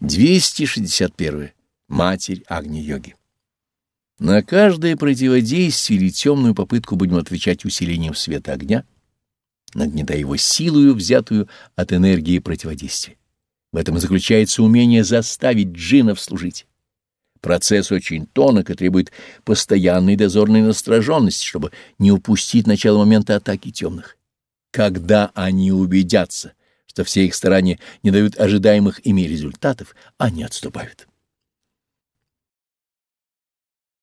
261. Матерь Агни-йоги. На каждое противодействие или темную попытку будем отвечать усилением света огня, нагнетая его силою, взятую от энергии противодействия. В этом и заключается умение заставить джинов служить. Процесс очень тонок и требует постоянной дозорной настороженности, чтобы не упустить начало момента атаки темных. Когда они убедятся, что все их старания не дают ожидаемых ими результатов, они отступают.